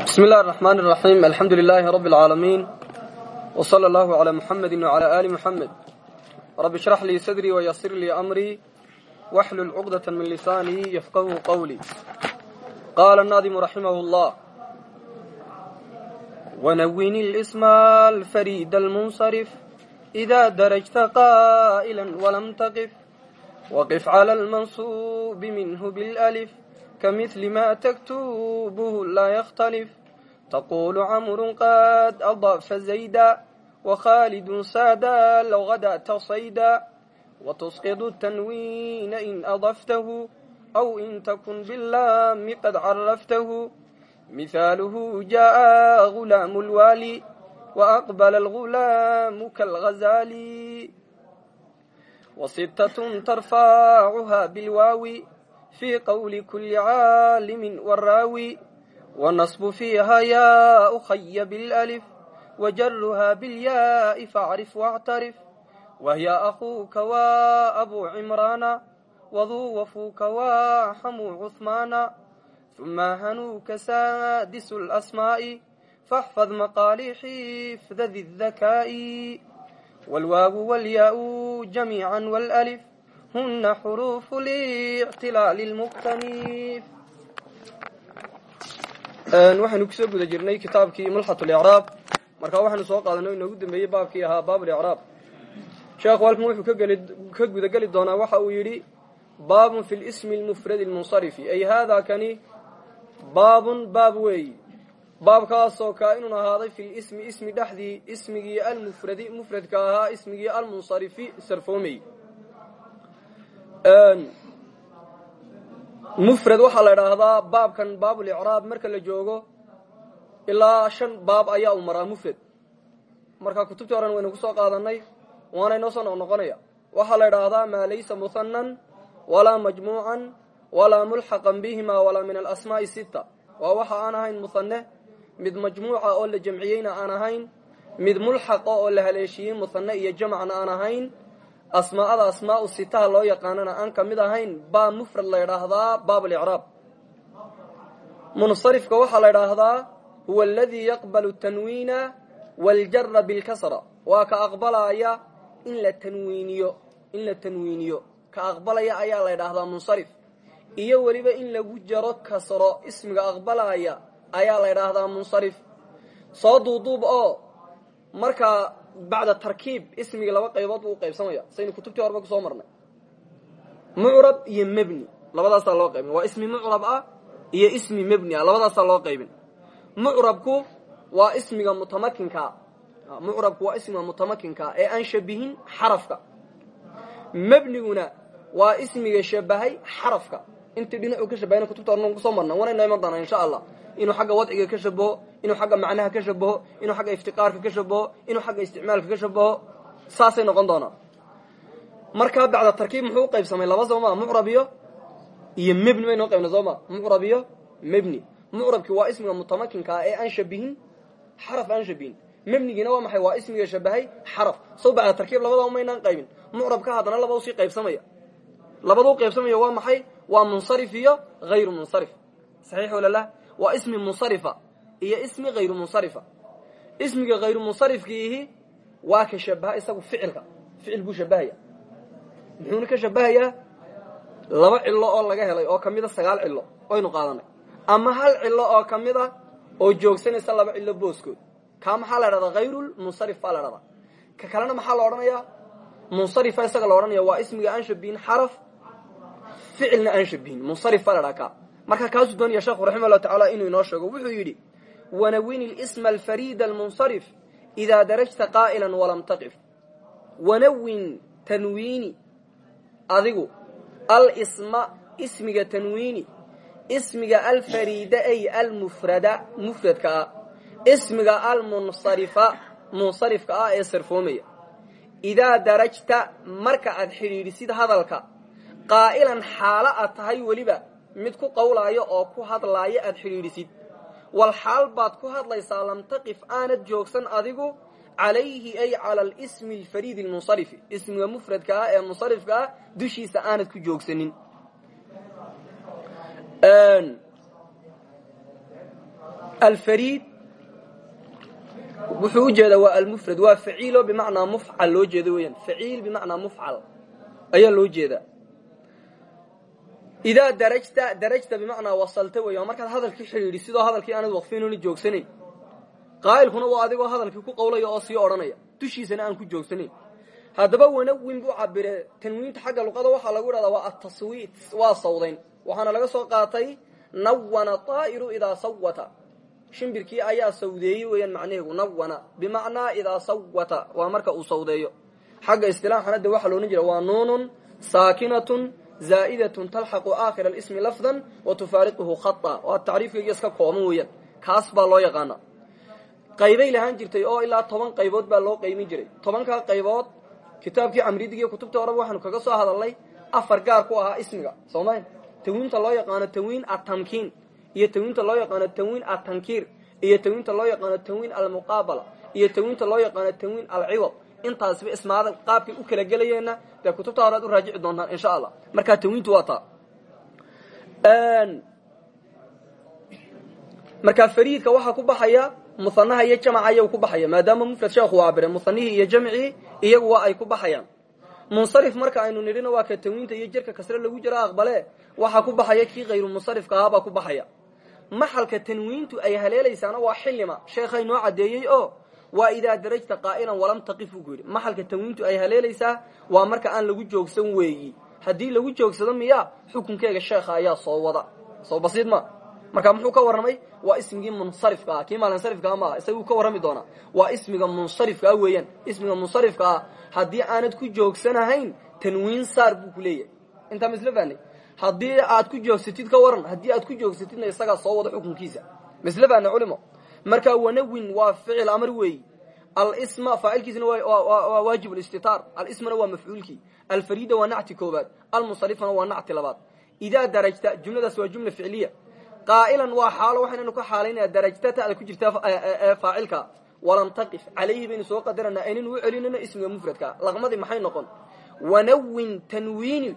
بسم الله الرحمن الرحيم الحمد لله رب العالمين وصلى الله على محمد وعلى آل محمد رب اشرح لي صدري ويسر لي أمري واحلل عقدة من لساني يفقه قولي قال الناظم رحمه الله ونون الاسم الفريد المنصرف إذا درجت قائلا ولم تقف وقف على المنصوب منه بالألف كمثل ما تكتبه لا يختلف تقول عمر قد أضاف زيدا وخالد سادا لو غدأت صيدا وتسقط التنوين إن أضفته أو إن تكن باللام قد عرفته مثاله جاء غلام الوالي وأقبل الغلام كالغزال وستة ترفعها بالواو في قول كل عالم والراوي والنصب فيها يا أخي بالألف وجرها بالياء فاعرف واعترف وهي أخوك وأبو عمران وذو وفوك وحمو عثمان ثم هنوك سادس الأسماء فاحفظ مقالي حفظ ذي الذكاء والواو والياء جميعا والألف هن حروف الاعتلال المكتنف waxaynu kusoo guda jirnay kitaabkii mulxat licraab markaa waxaynu soo qaadanay inoogu dambeeyey baabkii ahaa baab licraab sheekhu halkan wuxuu ka gudageli doonaa waxa uu yidhi baabun fi lismi lmufradi lmunsarifi ay haadaa kani baabun baab weeyi baabkaasoo kaa inun ahaaday fi lismi ismi dhexdii ismigii almufradi mufradka ahaa ismigii almunsarifi sarfoomey mufrad waxaa la idhaahdaa baabkan baabulicraab marka la joogo ilaa shan baab ayaa uu maraa mufrad. Marka kutubtii horen waynu ku soo qaadanay waana inoo soo noqnoqonaya waxaa la idhaahdaa maa laysa muhanan walaa majmuucan walaa mulxaqan bihima walaa min alasmaa'i sita waa waxa aan ahayn muhane mid majmuuca oo la jamciyeyna aan ahayn mid mulxaqa oo la haleeshiyey muhane iyo jamcna aan ahayn asmaa'ada asmaau sitaha loo yaqaanana aan ka mid ahayn baa mufrad la ydhaahdaa baab alicraab munsarifka waxaa la ydhaahdaa huwa aladii yaqbalu tanwiina waljara bilkasra waa ka aqbalaya in la tanwiiniyo in la tanwiiniyo. Ka aqbalaya ayaa la ydhaahdaa munsarif. Iyo weliba in lagu jaro kasro ismiga aqbalaya ayaa la ydhaahdaa munsarif. Soo duuduub oo markaa bacda tarkiib ismigii laba qaybood buu uqaybsamaya saynu kutubtii horeba ku soo marnay. Mucrab iyo mebni labadaasaa loo qaybin. Waa ismi mucrab ah iyo ismi mebni ah labadaasaa loo qaybin. Mucrabku waa ismiga mutamakinkaa mucrabku waa ismiga mutamakinkaa ee aan shabihin xarafka. Mebniguna waa ismiga shabahay xarafka. Intii dhinacuu ka shabahayna kutubta horena ku soo marnay wanayno iman xagga wadciga ka shabaho inuu xagga macnaha ka shabaho inuu xagga iftiqaarka ka shabaho inuu xagga isticmaalka ka shabaho saasay noqon doonaa markaa bacda tarkiib muxuu uqaybsamay laba sooma mucrab iyo mebni baynoo qaybna sooma mucrab iyo mebni mucrabki waa ismiga mutamakinkaa ee aan shabihin xaraf aan shabihin mebnigiina waa maxay? Waa ismiga shabahay xaraf. Sow bacda tarkiib labadaba maynaan qaybin. Mucrabka haddana laba u sii qaybsamaya. Labada u qaybsamaya waa maxay? Waa munsarif iyo hayru munsarif. Saxiix wala lah waa ismi munsarifa iyo ismi hayru munsarifa. Ismiga hayru munsarifkiihi waa ka shabaha isagu ficilka ficil buu shabahaya. Muxuuna ka shabahayaa laba cilo oo laga helay oo kamida sagaal cilo oynu qaadanay. Ama hal cilo oo ka mid a oo joogsanaysa laba cilo booskood. Kaa maxaa la dhahdaa hayrulmunsarif baa ka kalena maxaa la odhanayaa? Munsarifa isaga la odhanaya waa ismiga aan shabihin xaraf ficilna aan shabihin. Munsarif baa la dhaha ka marka kaasuu sheekhu raximah llahu tacaala inuu inoo sheego wuxuu yidhi wanawini lisma alfarida almunsarif idaa darajta qaa'ilan walam taqif wanawin tanwiini adigu alisma ismiga tanwiini ismiga alfariida ay almufrada mufradka ah ismiga almunsarifa munsarifka ah ee sarfoomaya idaa darajta marka aad xidhiidhisid hadalka qaa'ilan xaalo aad tahay weliba mid ku qawlaayo oo ku hadlaaya aad xidhiidhisid wal xaal baad ku hadlaysaa lam taqif aanad joogsan adigu calayhi ay cala alismi alfariid almunsarifi ismiga mufradka ah ee munsarifka ah dushiisa aanad ku joogsanin. Alfariid wuxuu u jeedaa waa almufrad waa faciilo bimacnaa mufcal loo jeedo weyaan faciil bimacnaa mufcal ayaa loo jeedaa idaa darajta darajta bimacnaa wasalta weya markaad hadalkii xidhiidhi sidoo hadalkii aanad waqfinona joogsanayn qaa'ilkuna waa adigoo hadalkii ku qawlaya oo sii odhanaya dushiisana aan ku joogsanayn haddaba wanawin buu cabire tanwiinta xagga luqada waxaa lagu idhahdaa waa ataswiit waa sawdayn waxaana laga soo qaatay nawana طaa'iru idaa sawata shimbirkii ayaa sawdeeyey weeyaan macnaheegu nawana bimacnaa idaa sawata waa marka uu sawdeeyo xagga istilaaxana de waxaa jira waa nuunun saakinatun zaa'idatun talxaqu aakhira alismi lafdan wa tufaariquhu khata waa tacriifkayga iska kooban weeyaan kaas baa loo yaqaana qaybay lahaan jirtay oo ilaa toban qaybood baa loo qaymin jiray tobankaa qaybood kitaabkii camridig iyo kutubta horeba waxaanu kaga soo hadalnay afar gaar ku ahaa ismiga sooma tawiinta loo yaqaano tawiin atamkiin iyo tawiinta loo yaqaano tawiin atankiir iyo tawiinta loo yaqaano tawiin almuqaabala iyo tawiinta loo yaqaano tawiin alciwad intaasba ismaada qaabkay u kala gelayeenna dee kutubta hore ad u raajici doontaan insha allah markaa tawiintu waa taa. Markaa fariidka waxaa ku baxaya muanaha iyo jamca iyagu ku baxaya maadaama mufrad sheekhu waa abire muanihii iyo jamcii iyagu waa ay ku baxayaan. Munsarif marka aynu nidhina waa ka tawiinta iyo jerka kasre lagu jiro aqbale waxaa ku baxaya kii hayru munsarifka ahaabaa ku baxaya. Maxalka tanwiintu ay haleelaysaana waa xilima sheekhay noo cadeeyey oo waa idaa darajta qaa'ilan walam taqif buu yidhi. Maxalka tanwiintu ay haleelaysaa waa marka aan lagu joogsan weeyi. Haddii lagu joogsado miya xukunkeega sheekha ayaa soo wada. Soo basiid ma? Marka muxuu ka warramay? Waa ismigii munsarifka ah. Kii maalinsarifkaa maaha. Isaguu ka warrami doonaa. Waa ismiga munsarifkaa weeyaan. Ismiga munsarifka ah. Haddii aanad ku joogsanahayn tanwiin saar buu ku leeyahay. Intaa ma fahnay haddii aad ku joogsatid ka waran haddii aad ku joogsatidna isagaa soo wada xukunkiisa. Ma fahnay culimo marka wanawin waa ficil amar weeyi alsma faacilkiisna waa waajib listitaar alismana waa mafcuulkii alfarida waa nacti koobaad. Almunsarifana waa nacti labaad. Idaa darajta jumladaas waa jumla ficliya. Qaa'ilan waa xaalo waxaynanu ka xaalaynaya darajtata ada ku jirtaa faacilka walam taqif. Calayhi baynu soo qadarana aynanu u celinayno ismiga mufradka. Laqmadii maxay noqon? Wanawin tanwiini.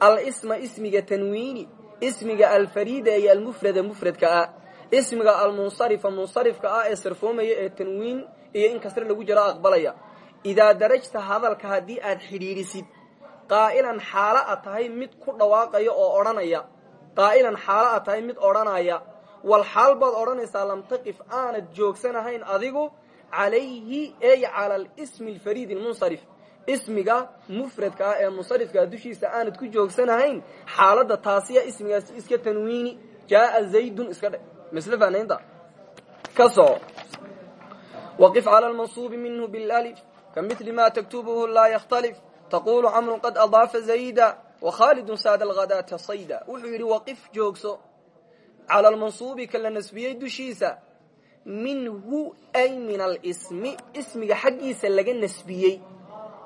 Alsma ismiga tanwiini. Ismiga alfarida iyo almufrada mufradka ah ismiga almunsarifa munsarifka ah ee sarfoomaya ee tanwiin iyo in kasre lagu jiro aqbalaya idaa darajta hadalka haddii aad xidhiidhisid qaa'ilan xaalo a tahay mid ku dhawaaqaya oo odhanaya. Qaa'ilan xaalo a tahay mid odhanaya. Wal xaal baad odhanaysaa lam taqif aanad joogsanahayn adigu calayhi ey cala alismi alfariid almunsarif. Ismiga mufradka ah ee munsarifkaa dushiisa aanad ku joogsanahayn xaaladda taasiya ismigaas iska tanwiini. Jaaa zaydun iska dhe misle faanaynta ka soco waqif cala almansuubi minhu bilalif. Ka mili ma taktubuhu laa yakhtalif. Taqulu camru qad adaafa zayda wakhaalidun saada alghadaata sayda. Wuxuu yidhi waqif joogso. Cala almansuubi ka la nasbiyey dushiisa. Minhu ay min alismi. Ismiga xaggiisa laga nasbiyey.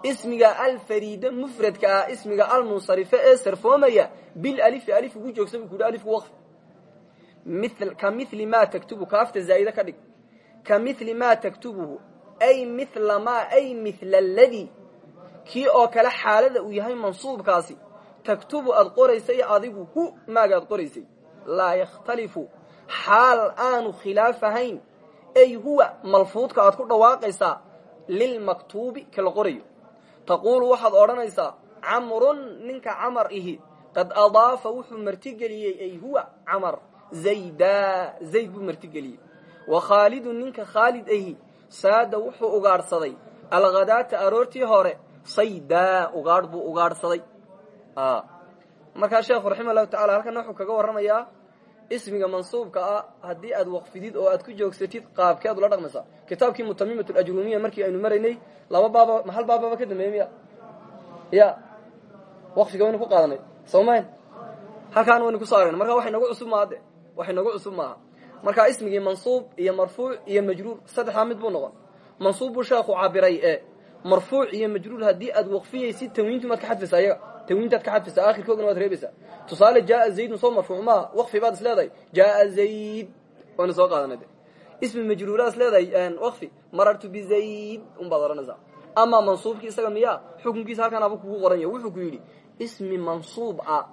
Ismiga alfariida mufradka ah ismiga almunsarife ee sarfoomaya. Bilalifi alif ugu joogsa buu ku yidhi alifku waqf ka mili ma taktubu kaafta zaa'ida ka dhig ka mili ma taktubuhu ay mila ma ay mila aladii kii oo kale xaalada uu yahay mansuubkaasi taktubu aad qoraysay adigu hu maaga aad qoraysay laa yakhtalifu xaal aanu khilaaf ahayn ay huwa malfuudka aad ku dhawaaqaysaa lilmaktuubi ka la qorayo taquulu waxaad odhanaysaa camrun ninka camar ihi qad adaafa wuxuu martigeliyey ay huwa camar zayda zayd buu martigeliyey wa khaalidun ninka khaalid ahi saada wuxuu ugaadhsaday alghadaata aroortii hore sayda ugaadh buu ugaadhsaday markaa sheekhu raxima allahu tacala halkana wuxuu kaga warramayaa ismiga mansuubka ah haddii aad waqfidid oo aad ku joogsatid qaabkeed ula dhaqmaysaa. Kitaabkii mutamimat alajrumiya markii aynu maraynay laba baaba hal baababa ka dambeeyey miya ya. Waqfiga waynu ku qaadanay. Soomayn halkaan waynu ku soo aragna marka waxay nagu cusub maaha waxay nagu cusub maaha. Markaa ismigii mansuub iyo marfuuc iyo majruur saddexdaa mid buu noqon. Mansuub buu sheekhu cabiray ee marfuuc iyo majruur haddii aad waqfiyaysid tanwiintu maad ka xadfaysa ayaga tanwiintaad ka xadfaysaa akhirkoogana waad reebaysaa. Tusaale jaaa zaydun soo marfuuc maaha waqfi baad is leedahay. Jaaa zayd waynu soo qaadanay. De ismi majruuraad is leedahay waqfi marartu bizayd unbaad odhanaysaa amaa mansuubkii isaga miyaa xukunkiisa halkaan aba kugu qoran yahy wuxuu ku yidhi ismi mansuub ah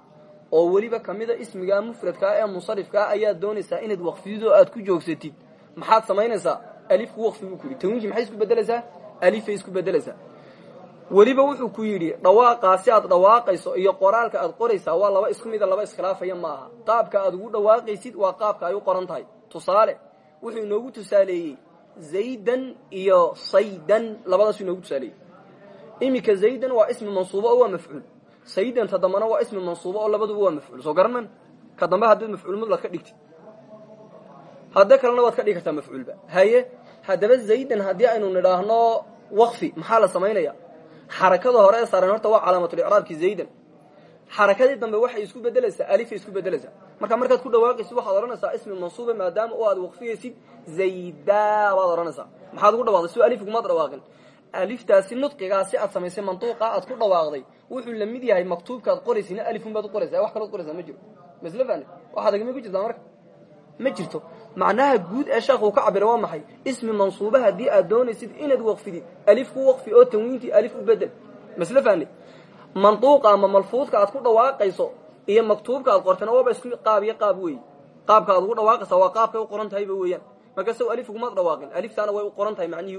oo weliba kamida ismigaa mufradkaa ee munsarifkaa ayaad doonaysaa inaad waqfidid oo aad ku joogsatid. Maxaad samaynaysaa? Alifku waqfi buu ku yidhi. Tanwiinkii maxay isku bedelaysaa alifay isku bedelaysaa weliba wuxuu ku yidhi dhawaaqaasi aad dhawaaqayso iyo qoraalka aad qoraysaa waa laba isku mida laba iskhilaafaya ma aha. Qaabka aad ugu dhawaaqaysid waa qaabka ay u qoran tahay. Tusaale wuxuu inoogu tusaaleeyey zaydan iyo saydan labadaasuu inoogu tusaaleeyey. Iminka zaydan waa ismi mansuubo oo waa mafcuul saydan ta dambana waa ismi mansuubo oo labaduba waa mafcuul. Soo garan man ka dambe haddaad mafcuul mudlaq ka dhigtid. Hadda kalena waad ka dhigi kartaa mafcuulba. Haye haddaba zaydan haddii aynu nidhaahno waqfi maxaa la samaynaya xarakada hore ee saaran horta waa calaamatulicraabki zaydan. Xarakadii dambe waxay isku bedelaysaa alifay isku bedelaysaa marka markaad ku dhawaaqaysid waxaad odhanaysaa ismi mansuuba maadaama oo aad waqfiyaysid zayda baad odhanaysaa. Maxaad ugu dhawaqday si alif kumaad dhawaaqin. Aliftaasi nudqigaasi aad samaysay mantuuqa aad ku dhawaaqday wuxuu la mid yahay maktuubkaad qoraysina alifun baad qoraysaa wax kalood qoraysaa ma jiro. Masle agma ku jirtaa marka? Ma macnaha guud ee sheekh ka cabira waa maxay? Ismi mansuuba haddii aad doonaysid inaad waqfidid alif ku waqfi oo tanwiintii alif u bedel masle manduuqa ama malfuudka aad ku dhawaaqayso iyo maktuubka aad qortana waaba isku qaab iyo qaab weey qaabka aad ugu dhawaaqaysa waa qaabkay u qoran tahayba weeyaan. Markaas alif ugumaad dhawaaqin aliftaana way u qoran tahay macnihii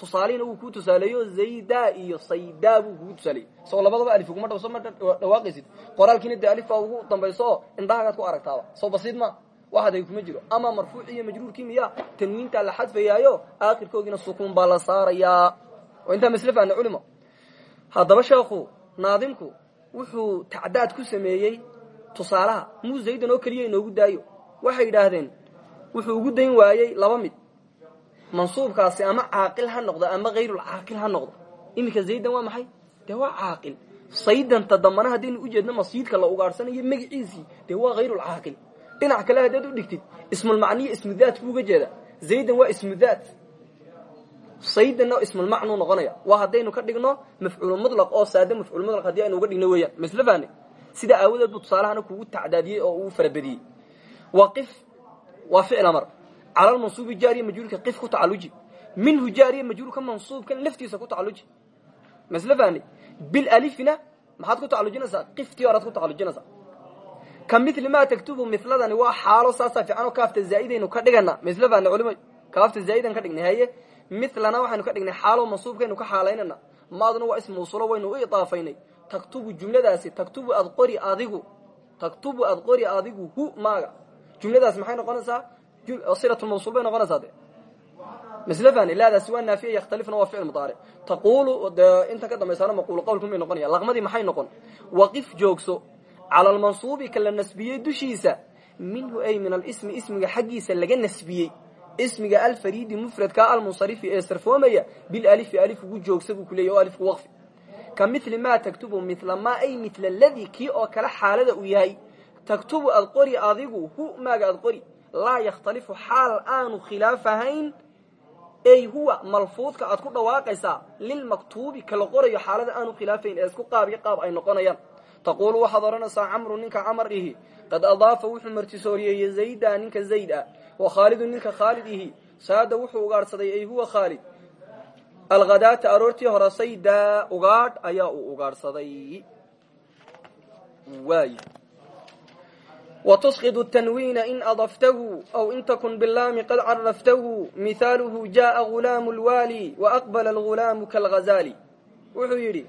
tusaalihina wuu kuu tusaaleeyo zayda iyo sayda buu kugu tusaaleeyey. Isagoo labadaba alif uguma dhawso ma dhawaaqaysid. Qoraalkiina dee alif ugu dambayso indhahagaad ku aragtaaba. Soo basiid ma waxaday kuma jiro. Ama marfuuc iyo majruurkii miya tanwiintaa la xadfayaayo aakhirkoogiina sukuun baa la saarayaa. Oo intaa masle culimo. Haddaba sheekhu naadimku wuxuu tacdaad ku sameeyey tusaalaha. Muu zaydan oo keliya inoogu daayo. Waxay yidhaahdeen wuxuu ugu dayn waayey laba mid mansuubkaasi ama caaqil ha noqdo ama hayrulcaaqil ha noqdo. Iminka zaydan waa maxay? Dee waa caaqil. Saydanta dambana haddaynu ujeedno masiidka la ugaadhsanayo magiciisii dee waa hayrulcaaqil dhinac kale haddaad u dhigtid ismulmacniyo ismudaat buu uga jeeda zaydan waa ismudaat saydanna ismulmacnuu noqonaya. Waa haddaynu ka dhigno mafcuul mudlaq oo saade mafcuul mudlaq haddii aynu uga dhigno weeyaan. Masle fahne sida aawadeed buu tusaalahana kugu tacdaadiyey oo uu farabadiyey waqif waa ficil amar cala lmansuubi jaariya majruurka qif ku tacaluji minhu jaariya majruurka mansuubkan laftiisa ku tacaluji masle fahne bilalifina maxaad ku tacalujinaysaa qiftii horaad ku tacalujinaysaa ka mili maa taktubu miladani waa xaalo saasaa fiican oo kaafta zaa'idaynu ka dhigana masle fahne culimo kaafta zaa'idan ka dhignay haye? Milana waxaynu ka dhignay xaalo mansuubkaynu ka xaalaynana maaduna waa ism mawsuulo waynu u idaafaynay. Taktubu jumladaasi taktubu ad qori adigu taktubu ad qori adigu hu maaga. Jumladaas maxay noqonaysaa silat mawsuul bay noqonaysaa de masle fahne laadaasi waa naafiya yakhtalifna waa ficil mudaaric taquulu dee inta ka dambaysana maquulu qawlkun bay noqonaya laqmadii maxay noqon waqif joogso cala almansuubi ka la nasbiyey dushiisa minhu ay min alismi ismiga xaggiisa laga nasbiyey ismiga alfariidi mufradka almunsarifi ee sarfoomaya bilalifi alif ugu joogsa buu kuleeyay oo alifku waqfi ka mili maa taktubu mila maa ay mila ladii kii oo kale xaalada uu yahay taktubu ad qori adigu hu maaga ad qori laa yakhtalifu xaal aanu khilaaf ahayn ey huwa malfuudka aad ku dhawaaqaysaa lilmaktuubi kala qorayo xaalada aanu khilaafayn ee isku qaab iyo qaab ay noqonayaan. Taquulu waxaad odhanaysaa camru ninka camar ihi qad adaafa wuxuu martisooriyeeyey zayda ninka zayd ah wa khaalidu ninka khaalid ihi. Saada wuxuu ugaadhsaday ay huwa khaalid. Alkhadaata aroortii hore sayda ugaadh ayaa uu ugaadhsaday waay وتسقط التنوين إن أضفته أو إن تكن باللام قد عرفته مثاله جاء غلام الوالي وأقبل الغلام كالغزال وحو يري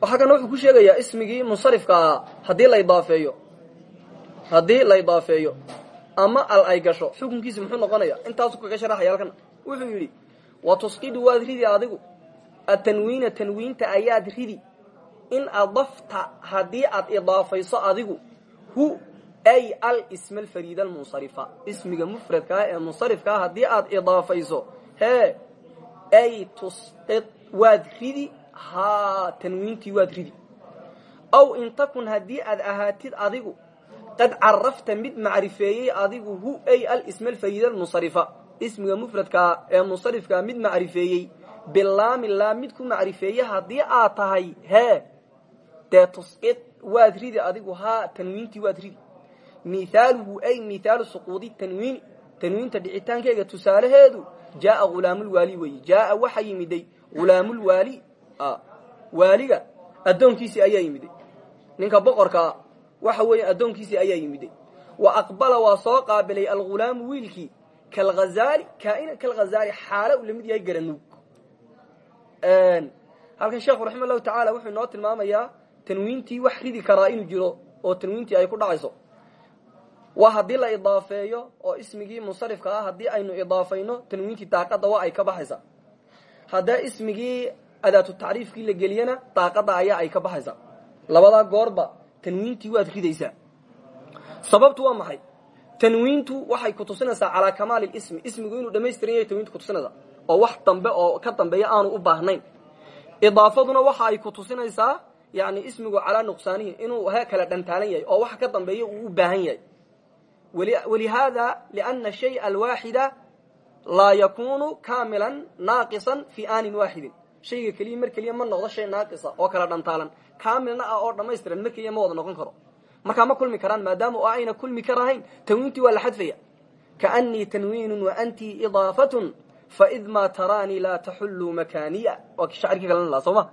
waxaa kan wuxuu ku sheegayaa ismigii munsarifka ahaa haddii la idaafeeyo haddii la idaafeeyo ama al ay gasho xukunkiisi muxuu noqonaya intaasu kaga sharaxaya halkan wuxuu yidhi wa tusqidu waad ridi adigu atanwiina tanwiinta ayaad ridi in adafta haddii aad idaafayso adigu hu ay al isma alfariid almunsarifa ismiga mufradkaa ee munsarifkaa haddii aad idaafayso hee ay tusqid waad ridi haa tanwiintii waad ridi. Aw in takun haddii aad ahaatid adigu qad carafta mid macrifeeyey adigu hu ay munsarifkaa mid macrifeeyey bilaami laam mid ku macrifeeye haddii aad tahay hee dee tusqid waad ridi adigu haa tanwiintii waad ridi. Mithaaluhu ay mithaalu suquudi tanwiini tanwiinta dhicitaankeega tusaalaheedu jaaa hulaamulwaali weeye jaaa waxa yimiday hulaamulwaali waaliga addoonkiisii ayaa yimiday. Ninka boqorkaa waxa weeye addoonkiisii ayaa yimiday. Wa aqbala waa soo qaabilay algulaamu wiilkii kalhazaali kaa'inan kalhazaali xaalo uu la mid yahay garanuug halkan sheekhu raxima tacaala wuxuu inoo tilmaamayaa tanwiintii wax ridi karaa inuu jiro oo tanwiintii ay ku dhacayso. Waa haddii la idaafeeyo oo ismigii munsarifka ah haddii aynu idaafayno tanwiintii daaqada waa ay ka baxaysaa haddaa ismigii adaatu tacriifkii la geliyana daaqada ayaa ay ka baxaysaa labadaa goorba tanwiintii waad ridaysaa sababtu waa maxay? Tanwiintu waxay ku tusinaysaa calaa kamaali ismi. Ismigu inuu dhamaystiran yahay tanwiintu kutusinaysaa oo wax dambe oo ka dambeeya aanu u baahnayn. Idaafaduna waxa ay ku tusinaysaa yani ismigu calaa nuqsaanihi inuu he kala dhantaalan yahay oo waxa ka dambeeya uu u baahan yahay. Walihaada liana shaya alwaaxida laa yakunu kaamilan naaqisan fi aanin waaxidin shayga keliya mar keliya ma noqdo shay naaqisa oo kala dhantaalan. Kaamilna ah oo dhamaystiran mar keliya ma wada noqon karo. Markaa ma kulmi karaan maadaama oo ayna kulmi karahayn tanwiintii waa la xadfaya. Kaanii tanwiinu wa anti idaafatun faid maa taraanii laa taxulluu makaaniya waa shacirkii kalena lahaa soo ma.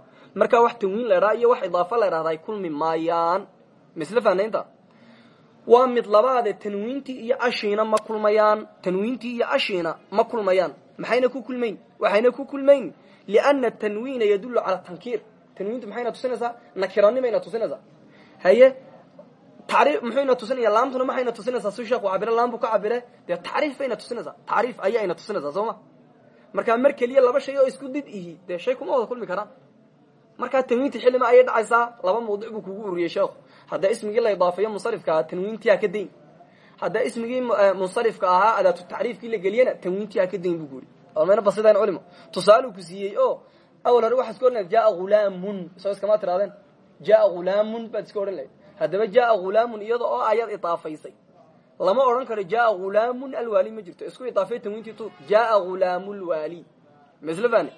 Markaa wax tanwiin la idhaha iyo wax idaafo la idhahda ay kulmi maayaan. Misle fahnaynta? Waa mid labaade tanwiintii iyo ashiina ma kulmayaan. Tanwiintii iyo ashiina ma kulmayaan. Maxayna ku kulmayn? Waxayna ku kulmayn? Liana tanwiina yadullu cala tankiir. Tanwiintu maxayna tusinaysaa? Nakiranimayna tusinaysaa? Haye tacriif muxuyna tusinaya? Laamtuna maxayna tusinaysaa? Si sheekhu cabire laam buu ka cabire. Dee tacriif bayna tusinaysaa? Tacriif ayayna tusinaysaa soo ma markaa mar keliya laba shay oo isku did ihi dee shay kuma wada kulmi karaan. Markaa tanwiintii xillima ayay dhacaysaa laba mawduc buu kugu uriyey sheekhu haddaa ismigii la idaafeeyo munsarifka ha ka dayn haddaa ismigii munsarifka ahaa adaatu tacriifkii la geliyana tanwiintii ha ka dayn buu ku yidhi. Basidaan culimo. Tusaaluu ku siiyey oo awal hore waxaa iska odhan lahayd jaa hulaamun soo iskama tiraadeen jaa hulaamun baad iska odhan lahayd. Haddaba jaa hulaamun iyada oo ayaad idaafaysay lama odhan karo jaa hulaamun alwaali ma jirto. Isku idaafay tanwiintii tu jaa hulaamu lwaali masle fane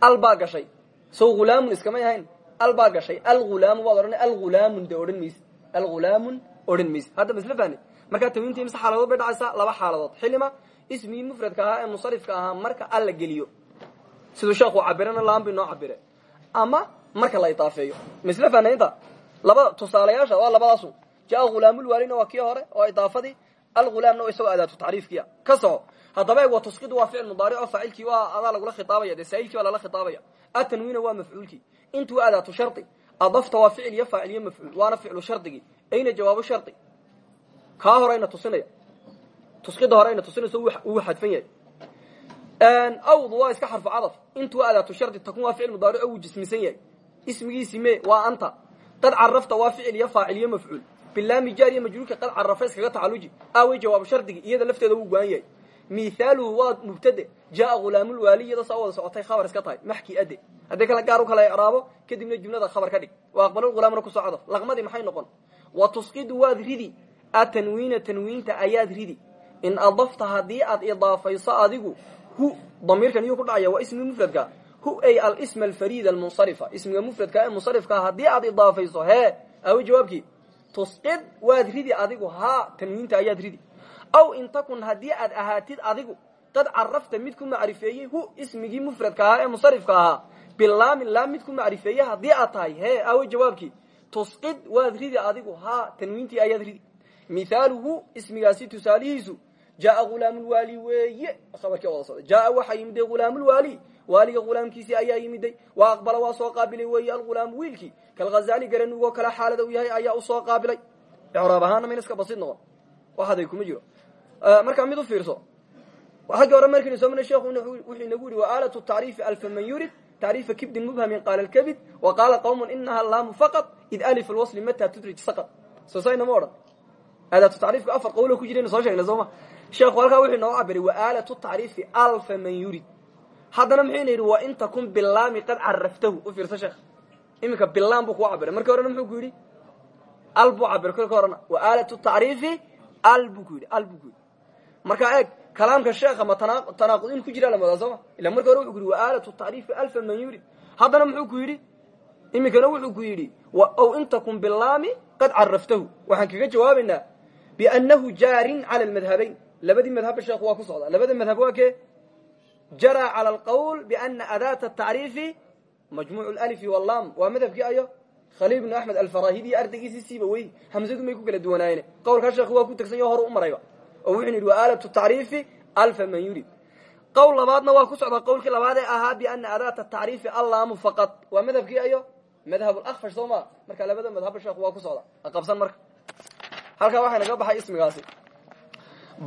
al baa gashay. Sow hulaamun iskamay ahayn. Al baa gashay. Alghulaamu waad odhan alghulaamun dee odhan mayse alghulaamun odhan mayse hadda masle fane markaa tanwiintii mise bay dhacaysaa laba xaaladood. Xilima ismigii mufradka ahaa ee munsarifka ahaa marka al la geliyo. Siduu cabirana laan bay noo cabire. Ama marka la idaafeeyo. Misle fanaynta labada tusaalayaasha waa labadaasu jaa hulaamulwaalina waa kii hore oo idaafadii algulaamna isagoo adaatu tacriifkiya ka soco haddaba wa tusqidu waa ficil mudaaric oo faacilkii waa adaa lagula khitaabaya dee saa'ilkii waa lala khitaabaya. Atanwiina waa mafcuulkii intu waa adaatu shardi adafta waa ficil iyo faacil iyo mafcuul waana ficlu shardigii. Ayna jawaabu shardi? Kaa horeyna tusinaya. Tusqida horeyna tusinayso uu xadfan yahay. Awdu waa iska xarfu cadaf intu waa adaatu shardi takun waa ficil mudaaric oo uu jismisan yahay. Ismigiisi me waa anta. Qad carafta waa ficil iyo faacil iyo mafcuul bilaami jaar iyo majruurka qad carafa iskaga tacaluji aaway jawaabu shardigii iyada lafteeda wuu go-an yahay mithaaluhu waa mubtade jaa hulaamulwaali iyada saa wada socotay khabar iska tahay maxkii ade hadday kala gaar kala icraabo kadibna jumlada khabar ka dhig. Wa aqbalulghulaamna ku soo cadaf laqmadii maxay noqon? Wa tusqidu waad ridi atanwiina tanwiinta ayaad ridi. In adafta haddii aad idaafayso adigu hu damiirkan iyuu ku dhacaya waa ismi mufradka. Hu ay alism alfariid almunsarifa. Ismiga mufradka ee munsarifkaa haddii aad idaafayso hee awi jawaabkii tusqid waad ridi adigu haa tanwiinta ayaad ridi. Aw in takun haddii aad ahaatid adigu qad carafta mid ku macrifeeyey hu ismigii mufradka ahaa ee munsarifka ahaa. Bilaamin laam mid ku macrifeeyey haddii aad tahay hee awi jawaabkii tusqid waad ridi adigu haa tanwiintii ayaad ridi. Mithaaluhu ismigaasi tusaalihiisu jaa hulaamulwaali weeye. Khabarkii wada socda jaa waxaa yimiday hulaamulwaali waaliga hulaamkiisii ayaa yimiday wa aqbala waa soo qaabilay weeye alghulaamu wiilkii kalghazaali garanugoo kale xaalada u yahay ayaa u soo qaabilay. Icraab ahaana mayna iska basid noqon. Waxaday kuma jiro. Markaa mid u fiirso xagga hore markaynu soo marnay sheekhu wuxuu inagu yihi waalatu tacriifi alfa man yurid tacriifa kibdin mubhamin qaala lkabid wa qaala qawmun inaha laamu faqad id alif alwasli mata tudrij saqad soo saynama odhan. Aadaatu tacriifka afar qawlo ku jirayna soo sheegnay sooma sheekhu halkaa wuxuu inooga cabiray waalatu tacriifi alfa man yurid haddana muxuyna yidhi wa in takun bilaami qad caraftahu u fiirso sheekh. Iminka bilaam buu kuga cabiray markii horena muxuu ku yidhi al buu cabiray kolka horena waalatu tacriifi al buu ku yidhi al buu ku yidhi. Markaa eeg kalaamka sheekha ma tanaaqud in ku jiraa lamoodaa sooma ila marki hore wuxuu ku yidhi waalatu tacriifi alfa man yurid. Haddana muxuu ku yidhi iminkana wuxuu ku yidhi ow in takun bilaami qad caraftahu waxaan kaga jawaabaynaa biannahu jaarin cala almadhabayn labadii madhabba sheekhu waa ku socdaa. Labada madhab waa kee jara cala alqawl biana adaata tacriifi majmuuc lalifi wallam waa madhabkii ayo? Khaliil bnu axmed alfarahidi ardaygiisii siiba wey hamsadu may ku kala duwanaayeen qowlkaa sheekhu waa ku tegsan yo hor u marayba. Oo wuxuu yidhi wa aalatu tacriifi alfa man yurid. Qowl labaadna waa ku socdaa qowlkii labaad ee ahaa biana adaata tacriifi allaamu faqad waa madhabkii ayo? Madhab lakfash soo maa marka labada madhaba sheekhu waa ku socda. Aqabsan marka. Halkaa waxaa naga baxay ismigaasi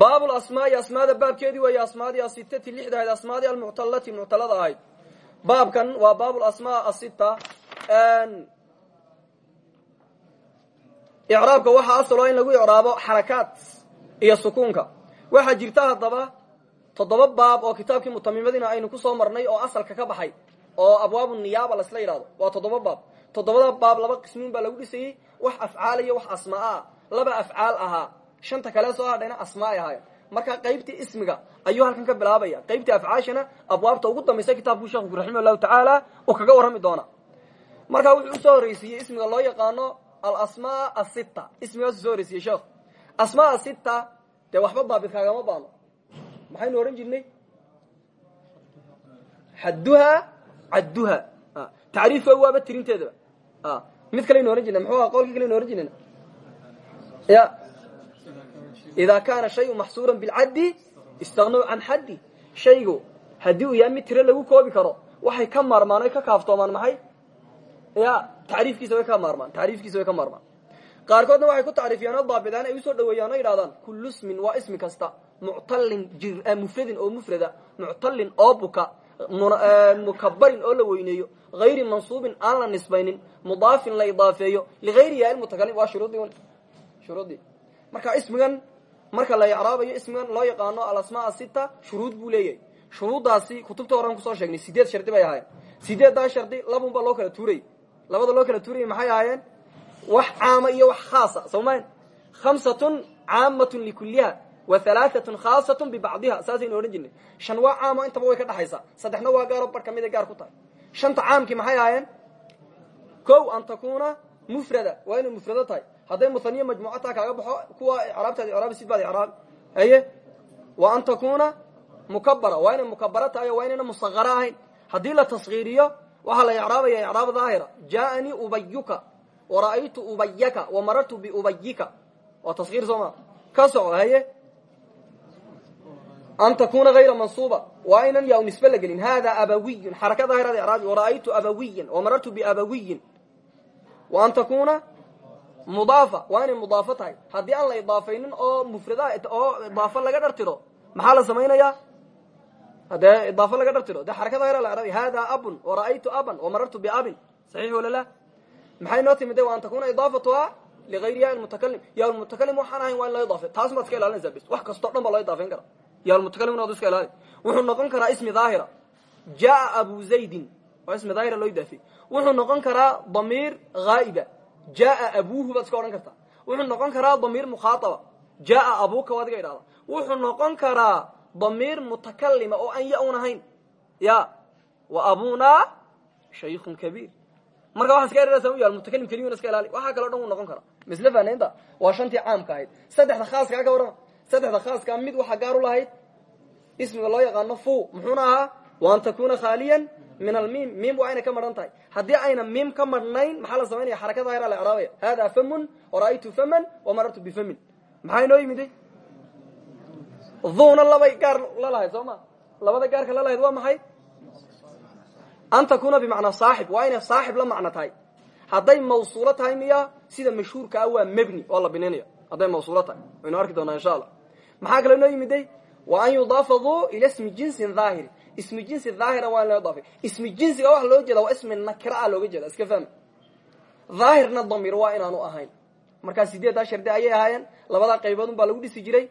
baab lasmaai asmaada baabkeedii weeye asmaadii asitati lixda ahayd asmaadii almuctalati muctalada ahayd. Baabkan waa baab lasmaa asita icraabka waxaa asalo in lagu icraabo xarakaat iyo sukuunka. Waxaa jirta haddaba toddoba baab oo kitaabkii mutamimadiina aynu ku soo marnay oo asalka ka baxay oo abwaabu niyaaba lasla yidhahdo waa toddoba baab. Toddobada baab laba qismuun baa lagu dhisayey wax afcaal iyo wax asmaa ah laba afcaal ahaa shanta kale soo hadhayna asmaa ay marka qaybtii ismiga ayuu halkan ka bilaabaya. Qaybtii afcaashana abwaabta ugu dambaysa kitaabku sheekhu raximah llahu tacaala uu kaga warrami doona. Marka wuxuu u soo horreysiiyey ismiga loo yaqaano alasmaa asita ismigaasu soo horreysiyey sheekhu asmaa asita dee waxba daabit kaagama baano maxaynu odhan jirnay? Xadduha cadduha. Tacriifka waaba tirinteedaba. Mid kalaynu ohan jirna muxuu aha qolkii kalaynu ohan ya idaa kaana shayu maxsuuran bilcaddi istagnow can xaddi shaygu haddii uu yahay mid tiro lagu waxay ka maarmaan ka kaaftoomaan maxay ya tacriifkiisa way ka maarmaan tacriifkiisa way ka maarmaan qaarkoodna waxay ku tacriifiyaan oo ay u soo dhaweeyaan oo yidhahdaan kullu ismin ismi kasta muctallin mufradin oo mufrada muctallin oo buka oo la weyneeyo hayri mansuubin aan la nisbaynin mudaafin la idaafeeyo ligayri yaai mutakalim waa shuruudii shuruuddii marka ismigan marka la icraabayo ismigan loo yaqaano alasmaa sita shuruud buu leeyahay shuruuddaasi kutubta horan ku soo sheegnay sideed shardi bay ahaayeen. Sideeddaa shardi labun baa loo kala tuurayy labada loo kala tuurayay maxay ahaayeen? Wax caama iyo wax khaasa sawmayn khamsatun caamatun likuliha wa halaaatun khaasatun bibacdiha saasaynu odhan jirnay. Shan waa caamo intaba way ka dhexaysaa saddexna waa gaaro bar ka mid ay gaar ku tahay. Shanta caamkii maxay ahaayeen? Ko an takuna mufrada waa inay mufrado tahay hadday muhaniya majmuucataa kaaga baxo kuwa icraabtaadi icraabi sid baad icraab haye? Wa an takuna mukabara waa inay mukabara tahay waa inayna musaqara ahayn. Haddii la taskiiriyo waxaa la icraabaya icraab daahira. Jaaanii ubayuka wara'aytu ubayaka wamarartu biubayika waa taskiir soo ma? Ka soco haye? An takuna hayra mansuuba. Waa inan yaa nisbe la gelin. Hada abawiyun. Xaraka daahirada icraabi wara'aytu abawiyan wamarartu biabawiyin wa an takuna mudaafa waa inay mudaafo aan la idaafaynin oo mufrada oo idaafo laga dhartiro maxaa la samaynayaa? Hadee idaafo laga dhartiro dee xaraka daahira la icraabi hada abun wara'aytu aban wamarartu biabin saxiix wala la? Maxay noo timid wa an takuna idaafatuha ligayri ya mutakalim ya mutakalim waxaan ahayn waa in loo idaafe taas maad iska ilaalinaysaa bes wax kastoo dhan baa idaafayn kara ya mutakalim inaad iska ilaali wuxuu noqon karaa ismi daahira. Jaa abu zaydin. Waa ismi daahira loo idaafey wuxuu noqon karaa damiir haa'iba jaa abuuhu baad iska odhan kartaa wuxuu noqon karaa damiir mukhaataba jaa abuuka waad iga wuxuu noqon karaa damiir mutakalima oo aan ya un ahayn ya wa abunaa shaykhun kabiir marka waxaa iska ereraysa u yaal mutakalim iska ilaali waxaa kaloo dhan noqon karaa misle fanaynta waa shantii caamka ahayd saddexda khaaskaa ka warrama saddexda khaaskaa mid waxaa gaar u lahayd ismiga loo yaqaano fu muxuuna ahaa wa an takuna min almiim miim waa inay ka madhan tahay. Haddii ayna miim ka madhnayn maxaa la samaynaya xaraka daahira la icraabaya hada famun wara'aytu faman wamarartu bifamin. Maxaa inoo yimiday duuna labay gaar la lahayd soo ma? Labada gaarka la lahayd waa maxay? An takuna bimacnaa saaxib waa inay saaxib la macno tahay. Hadday mawsuulo tahay miya sida mashhuurka ah waa mebni oo la binaynaya hadday mawsuulo tahay waynu arki doonaa insha allah ismi jinsi dhaahira waa in loo idaafay ismi jinsiga waxa loo jeeda waa ismi nakira a looga jeeda iska fahmi? Dhaahirna damiir waa inaanu ahayn. Markaa sideeddaa shardi ayay ahaayeen. Labadaa qayboodun baa lagu dhisi jiray.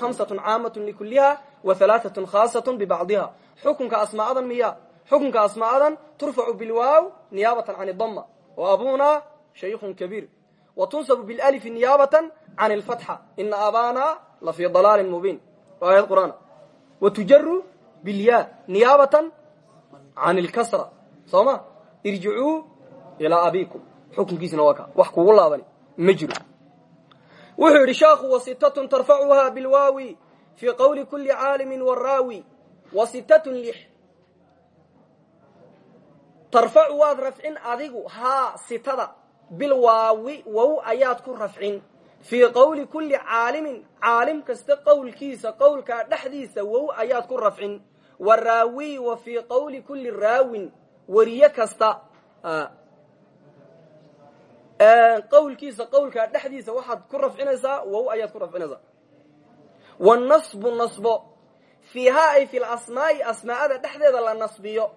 Khamsatun caamatun likuliha wa halaaatun khaasatun bibacdiha xukunka asmaadan miya xukunka asmaadan turfacu bilwaaw niyaabatan can idama wa abuna shaykhun kabiir. Wa tunsabu bilalifi niyaabatan can ilfatxa ina abana la fii dalaalin mubiin. Aayad qur'aan. Wa tujaru bilya niyaabatan can ilkasra soo ma irjicuu ilaa abikum xukunkiisna waa ka wax kugu laabani ma jiro wuxuu yidhi sheekhu wasitatun tarfacuha bilwaawi fii qowli kuli caalimin waraawi wa sitatun lix tarfacu waad rafcin adigu haa sitada bilwaawi wow ayaad ku rafcin fii qowli kulli caalimin caalim kasta qowlkiisa qowlkaa dhexdiisa wow ayaad ku rafcin wa raawi wa fii qowli kulli raawin. Weriye kasta qowlkiisa qowlkaa dhexdiisa waxaad ku rafcinaysaa wow ayaad ku rafcinaysaa. Wanasbu nasbo. Fiihaa ay fi lasmaa'i asmaa'ada dhexdeeda la nasbiyo.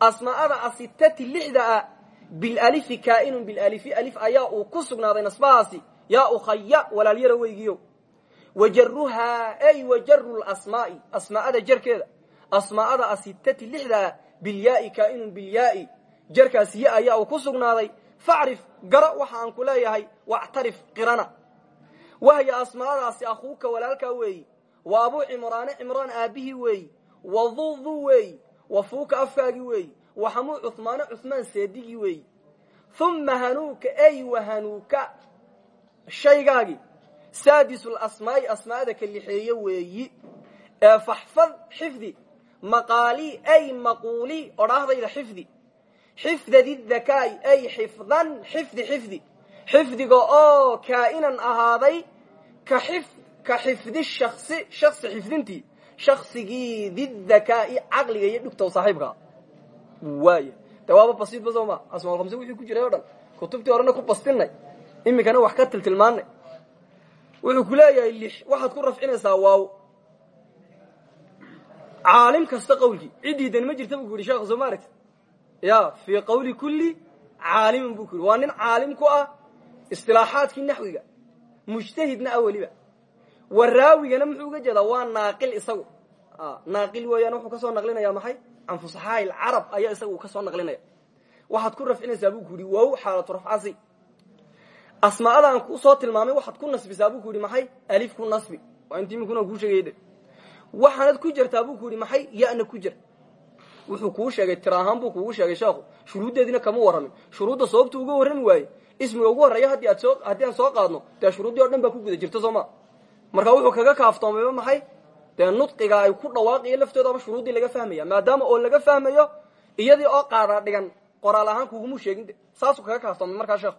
Asmaa'ada asitati lixda ah bilalifi kaa'inun bilalifi alif ayaa uu ku sugnaaday nasbahaasi. Yaa ukhaya walaalyara weygiyo. Wajaruhaa ay wajaru lasmaa'i asmaa'ada jarkeeda asmaa'ada asitati lixda ah bilyaai kaa'inun bilyaai jarkaas ya ayaa uu ku sugnaaday. Facrif garo waxa aan ku leeyahay wactarif qirana. Wahya asmaadaasi akhuuka walaalkaa weeyi wa abuu cimraane cimraan aabihii weeyi wa dudu weeyi wa fuuka afkaagii weeyi wa xamuu cuhmaane cuhmaan seedigii weeyi. Uma hanuuka ay wa hanuuka shaygaagii saadisul asmaa'i asmaa'ada ka lixeeye weeyi. Ee faxfad xifdi maqaalii ay maquulii odhaahdayda xifdi. Xifda didakaa'i ay xifdan xifdi xifdi. Xifdiga oo kaa'inan ahaaday ka xif ka xifdi shaksi shaksi xifdintii. Shaksigii didakaa'i caqliga iyo dhugtow saaxiibkaa waaya de waaba basiid ba soo ma. Asmaal khamse wixii ku jiray o dhan. Horena ku bastinay. Iminkana wax ka tiltilmaanay wuxuu ku leeyahay lix waxaad ku rafcinaysaa waaw caalim kasta qawlkii ciddiidan ma jirta bu ku yidhi sheekhu soo ma aragti ya fii qawli kulli caalimin bu ku yidhi. Waa nin caalim ku ah istilaaxaadkii naxwiga mujtahidna ah weliba. Wa raawigana muxuu uga jeedaa waa naaqil isagu. Naaqil weeyaan wuxuu ka soo naqlinaya maxay? Can fusaxaa'i lcarab ayaa isagu ka soo naqlinaya. Waxaad ku rafcinaysaa buu ku yidhi wow xaalatu rafcasi. Asmaa'adaan ku soo tilmaamay waxaad ku nasbisaa buu ku yidhi maxay? Alif ku nasbi. Waa inti iminkuna kuu sheegayde waxaanad ku jirtaa buu ku yidhi maxay? Yana ku jir wuxuu kuu sheegay tir ahaan buu kugu sheegay sheekhu. Shuruuddeediina kama warramin shuruudda sababtu uga warrami waaye ismiga ugu horreeya haddii aan soo qaadno dee shuruuddii o dhan baa ku guda jirta soo ma? Marka wuxuu kaga kaaftoomayba maxay? Dee nudqiga ay ku dhawaaqiyo laftoodaba shuruuddii laga fahmaya maadaama oo laga fahmayo iyadii oo qaadaa dhigan qoraal ahaan kugumu sheegin saasuu kaga kaaftoomay markaa sheekhu.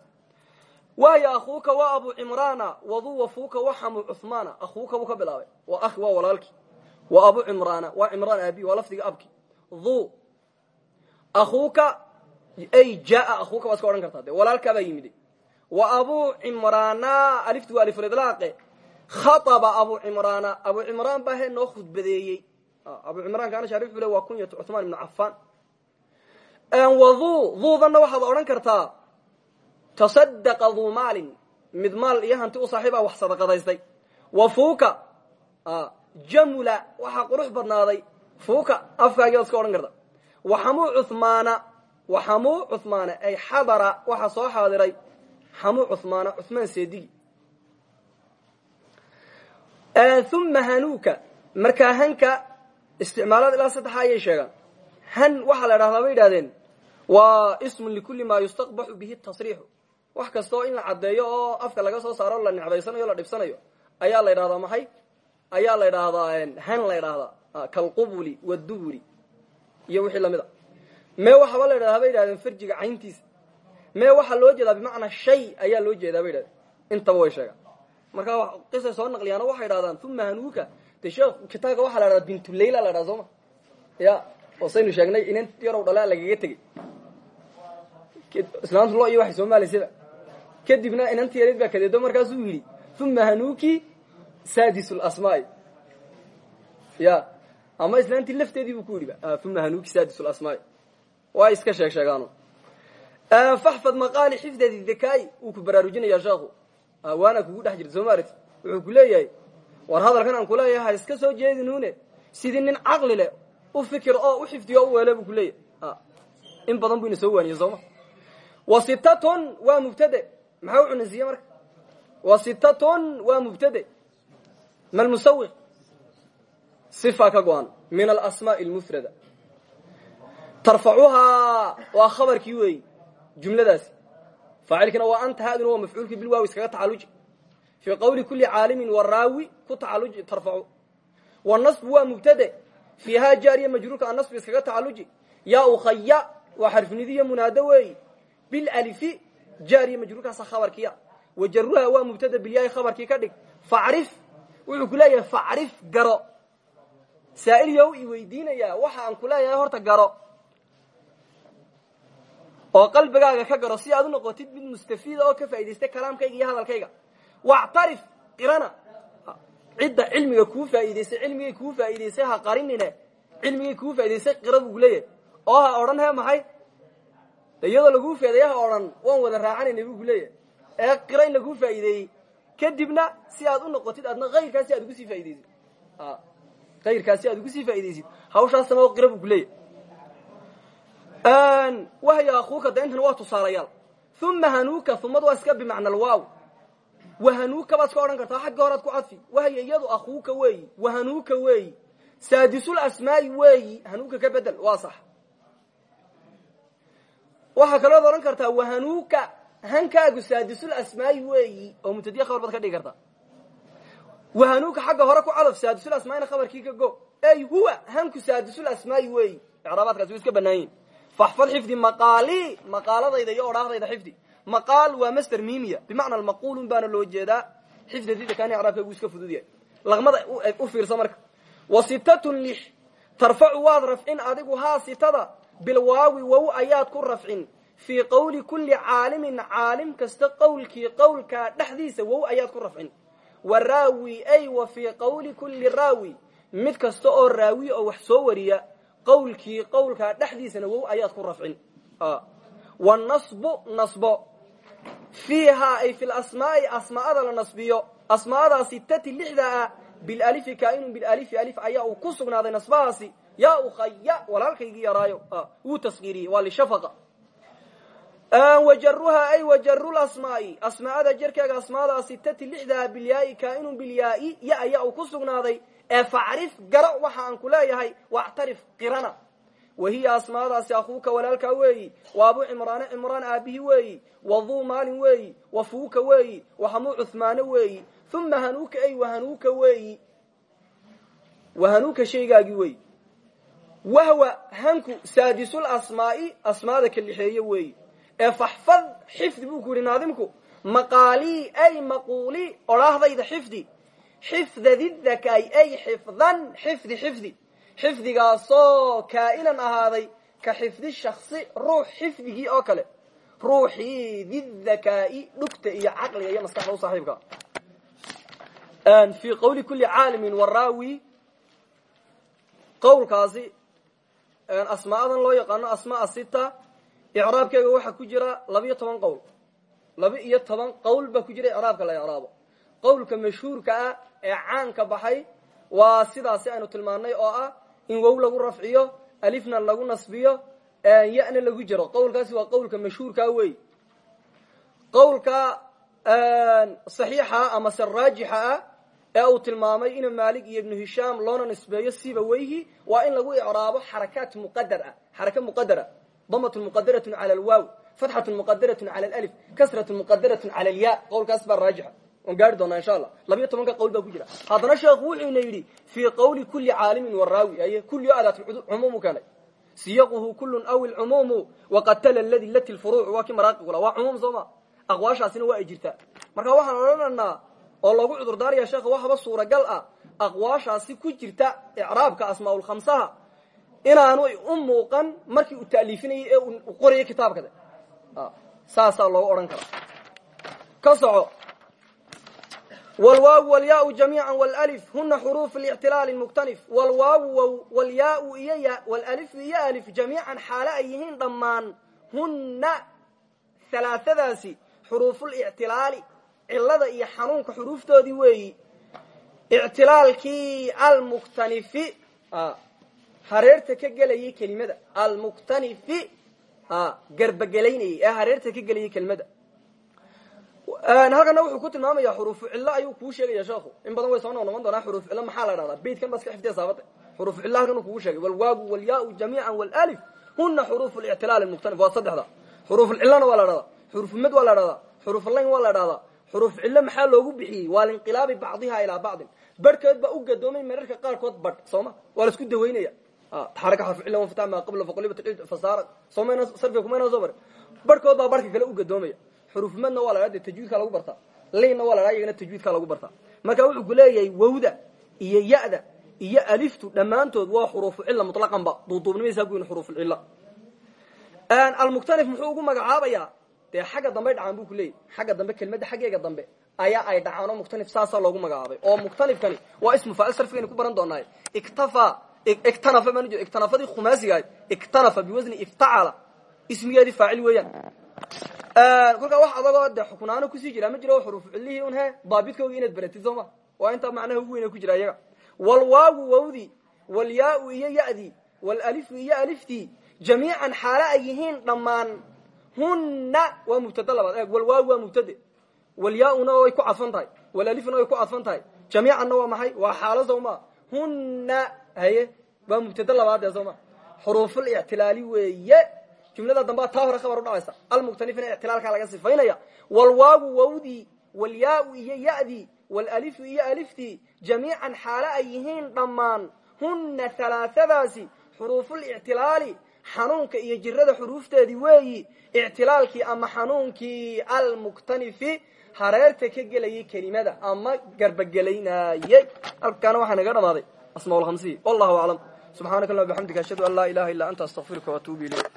Wahya akhuuka waa abu cimraana wadu wafuuka waxamu cuhmaana akhuuka buu ka bilaabay. Waa akhi waa walaalkii wa abu cimraana waa cimraan aabi waa lafdiga abki. Hu akuuka ay jaaa akuuka waad iska odhan kartaa de walaalkaabaa yimid. Wa abu cimraana aliftu waa aliflidlaaqe khaaba abu cimraana abu cimraan baa he noo khudbadeeyey. Ah, abu cimraan kaana shaari wuxuu le waa kunyatu cuhmaan ibnu cafaan. Wduu duudanna waxaad odhan kartaa tasadaqa duu maalin mid maal iyo hanti u saaxiibaa ah wax sadaqadaystay. Wafuuka ah, jamula waxaa qurux badnaaday. Fuuka afkaagii iska odhan karta. Waxamuu cuhmaana waxamuu cuhmaana ay xadara waxaa soo xaadiray. Xamuu cuhmaana cuhmaan seedigi. Uma hanuuka markaa hanka isticmaalada ilaa saddexa ayay sheegaan. Han waxaa la dhahdaa bay yidhahdeen waa ismun likulli maa yustaqbaxu bihi tasriixu. Wax kastoo in la caddeeyo oo afka laga soo saaro la necbaysanayo o la dhibsanayo ayaa la ydhahdaa maxay ayaa la ydhaahdaa han la ydhaahdaa kalqubuli waduburi iyo wixii la mid a. Mee waxaaba la ydhahdaa bay yidhahdeen farjiga cayntiisa. Mee waxaa loo jeedaa bimacnaa shay ayaa loo jeedaa bay yidhahdeen. Intaba way sheegaan. Markaa qisay soo naqliyaano waxay idhahdaan uma hanuuka. De sheekh kitaabka waxaa la dhahdaa bintuleyla la dhaha sooma ya oo saynu sheegnay inan yarow dhalea lagaga tegey. Islaamtu lo iyo waxay soomaalaysaba kadibna inanti yareed baa kadeedo markaasuu yidhi uma hanuuki sadis lasmaai ya ama islaantii lafteedii buu ku yidhi uma hanuuki sadis lasmaai waa iska sheeg sheegaano faxfad maqaali xifdadi dakaai wuu ku baraarujinaya sheekhu. Waana kugu dhex jirta soo maaragti wuxuu ku leeyahay war hadalkan aan kuleeyahay ha iska soo jeedinuune sidii nin caqli leh u fikir oo u xifdiyo u weele buu ku leeyahay. In badan buu ina soo waaniye sooma wa sitatun waa mubtade. Maxaa u cunisiiye marka? Wa sitatun waa mubtade malmusawiq sifa ka go-an min alasmaa'i almufrada tarfacuhaa waa khabarkii weeyi jumladaasi faacilkina waa anta haaduna waa mafcuulkii bilwaawi iskaga tacaluji fii qawli kuli caalimin waraawi ku tacaluji tarfacu wanasbu waa mubtade fiihaa jaariya majruurka annasbi iskaga tacaluji yaa ukhaya waa xarfnidiyo munaado weeyi bilalifi jaariya majruurkaasa khabarkiya wajaruha waa mubtada bilyahi khabarkii ka dhig facrif wuxuu ku leeyahay facrif garo. Saa'il yow i weydiinayaa waxa aan ku leeyahay horta garo. Oo qalbigaaga ka garo si aad u noqotid mid mustafiida oo ka faa'idaystay kalaamkayga iyo hadalkayga. Wactarif qirana. Cidda cilmiga kuu faa'idaystay cilmigay kuu faa'idaystay ha qarinine. Cilmigay kuu faa'idaystay qira buu kuleeyahay oo ha odhan he maxay? Iyadoo laguu feedaya ha odhan waan wada raacanayna buu kuleeyahay ee qira in laguu faa'ideeyey kadibna si aad u noqotid adna kayrkaas si aad ugu sii faa'idaysid kayrkaas si aad ugu sii faa'idaysid hawshaas sama qira buu kuleeyahay wahya akuuka da intan waa tusaalayaal. Uma hanuuka umad waa iska bimacna alwaaw. Wahanuuka baad iska odhan kartaa xagga horaad ku cadfi. Wahya iyadu akuuka weeyi wahanuuka weeyi saadisul asmaa'i weeyi hanuuka ka bedel waa sax. Waxaa kalood odhan kartaa wahanuuka hankaagu saadisul asmaa'i weeyi oo mubtadiya khabar baad ka dhigi kartaa wahanuuka xagga hore ku cadaf saadisul asmaa'ina khabarkii ka go. Ey huwa hanku saadisul asmaa'i weeyi. Icraabaadkaasi wa iska banaayin faxfad xifdi maqaali. Maqaaladayda iyo odhaahdayda xifdi. Maqaal waa master mimiya bimacna almaquulun baana loo jeedaa. Xifdadida kaani icraabkaygu iska fudud yahay. Laqmada u fiirsa marka. Wa sitatun lix. Tarfacu waad rafcin adigu haa sitada. Bilwaawi wow ayaad ku rafcin fii qowli kulli caalimin caalim kasta qowlkii qowlkaa dhexdiisa wow ayaad ku rafcin. Wa raawi ay wa fii qowli kulli raawi. Mid kasta oo raawi oo wax soo wariya qowlkii qowlkaa dhexdiisana wow ayaad ku rafcin. Wanasbu nasbo. Fiihaa ay fi lasmaai asmaa'ada la nasbiyo. Asmaa'adaa sitati lixda ah bilalifi kaainun bilalifi alif ayaa uu ku sugnaaday nasbahaasi. Yaa ukhaya wajaruhaa ay wajaru lasmaai asmaa'ada jerkeega asmaada sitati lixdaa bilyaai kaainun bilyaai ya ayaa uu ku sugnaaday. Ee facrif garo waxa aan ku leeyahay wactarif qirana. Wahiya asmaadaasi akuuka walaalkaa weeyi wa abu cimraane cimraan aabbihi weeyi wa duu maalin weeyi wa fuuka weeyi wa hamuu cuhmaane weeyi uma hanuuka ay wahanuuka weeyi wahanuuka shaygaagii weeyi. Wahwa hanku saadisul asmaa'i asmaada ka lixeeye ee faxfad xifdi buu ku yidhi naadimku maqaalii ay maquulii odhaahdayda xifdi xifdadidakaay ay xifdan xifdi xifdi. Xifdigaasoo kaa'inan ahaaday ka xifdi shaksi ruux xifdigii oo kale. Ruuxii didakaa'i dhugta iyo caqliga iyo maskaxda u saaxiibka. Fii qowli kulli caalimin waraawi qowlkaasi asmaadan loo yaqaano asmaa sita icraabkeega waxaa ku jira laba-iyo toban qowl. Laba iyo toban qowl baa ku jira icraabka la icraabo. Qowlka mashhuurka ah ee caanka baxay waa sidaasi aynu tilmaanay oo ah in wow lagu rafciyo alifna lagu nasbiyo yana lagu jiro. Qowlkaasi waa qowlka mashhuurkaa wey qowlka saxiixa ama se raajixa ah ee uu tilmaamay ina maalik iyo ibnu hishaam loona nisbeeyo siba weyhi waa in lagu icraabo xarakaat muqadar ah xaraka muqadara damat muqadarat cala alwaaw fatxat muqadarat cala alif kasrat muqadarat cala alya qowlkaas baa raajixa waan gaari doonaa insha allah labiyo tobanka qowl baa ku jira haddana sheekhu wuxuuna yidhi fii qowli kulli caalimin waraawi aye kulli o adaat cumuumu keenay siyaquhu kullun aw ilcumuumu waqatala ladi lati lfuruuc waa kii maraaqigula waa cumuum soo ma aqwaashaasina waa ay jirtaa marka waxaan odhanaynaa oo loogu cudurdaaraya sheekha waxaba suuragal ah aqwaashaasi ku jirta icraabka asmaaulkhamsaha inaanu u muuqan markii uu ta'liifinayay ee u qorayay kitaabkade saasaa loogu odhan karaa. Ka soco. Wlwaaw wlyaau jamiica wlif huna xuruuf lictilaali muktanif. Wlwaawu wow wlyaau iyo ya wlalifu iyo alif jamiican xaale ay yihiin dhammaan. Huna halaaadaasi xuruufulictilaali cilada iyo xanuunka xuruuftoodii weeyi. Ictilaalkii almuktanifi hareerta ka gelayay kelimada almuktanifi garbagelaynayay ee hareerta ka gelayay kelimada. Halkana wuxuu ku tilmaamaya xuruufu cillo ayuu kuu sheegaya sheekhu. In badan way soo noq noqon doonaa xuruuf cillo maxaa la dhahdaa beytkan baa iska xifdiya saabate. Xuruuf cillo halkan uu kugu sheegay walwaagu walyaau jamiica walif huna xuruuf lictilaal mukhtalif waa saddexda. Xuruufulcillona waa la dhahdaa xuruufumad waa la dhahdaa xuruufulayn waa la dhahdaa xuruuf cillo maxaa loogu bixiyey? Waa linqilaabi bacdiha ilaa bacdin. Barhkeed baa u gadoomay mararka qaarkood badh sooma waa la isku dawaynaya cilla bare barhkood baa barhka kale u gadoomaya xuruufmadna waa la tajwiidkaa lagu bartaa liinna waa la iyagana tajwiidkaa lagu bartaa marka wuxuu ku leeyahay wawda iyo ya-da iyo aliftu dhammaantood waa xuruufu cilla mutlaqan ba duuduubnimaysaa ku yihiin xuruufulcilla almukhtanif muxuu ugu magacaabayaa dee xagga dambey dhacaan bu ku leeyay xagga dambe kelmadda xaggeega dambe ayaa ay dhacaan oo mukhtanif saasaa loogu magacaabay oo mukhtanifkani waa ismu faacil sarfigaynu ku baran doonaaye iktafa iktanafadii khumaasigahay iktanafa biwasni iftacala ismigeedii faacil weeyaan. Kolkaa wax adagoo de xukunaano ku sii jira ma jiro xuruuf cilihii un he daabidkooga inaad baratid soo ma? Waa intaa macnaha ugu weyna ku jira iyaga. Walwaagu wawdi walyaau iyo ya'dii walalifu iyo aliftii jamiican xaale ay yihiin dhammaan. Hunna waa mubtada labaad. Eeg walwaagu waa mubtade. Walyaauna way ku cadfan tahay walalifuna way ku cadfan tahay. Jamiicanna waa maxay? Waa xaalo soo ma? Hunna haye waa mubtada labaad ee soo ma? Xuruuful ictilaali weeye. Jumlada dambaa taa hore khabar udhacaysa almukhtanifina ictilaalkaa laga sifaynaya. Walwaagu wawdii walyaau iyo ya'dii walalifu iyo aliftii jamiican xaale ay yihiin dhammaan. Hunna halaaadaasi xuruufulictilaali xanuunka iyo jirada xuruufteedii weeyi ictilaalkii ama xanuunkii almuktanifi hareerta ka gelayay kelimada ama garbagelaynayey halkaana waxaa naga dhamaaday asmaa lhamsiy wallahu aclam subxaanaka allah bxamdika ashhadu an laa ilaha illa anta astaqfiruka waatuubu ilayk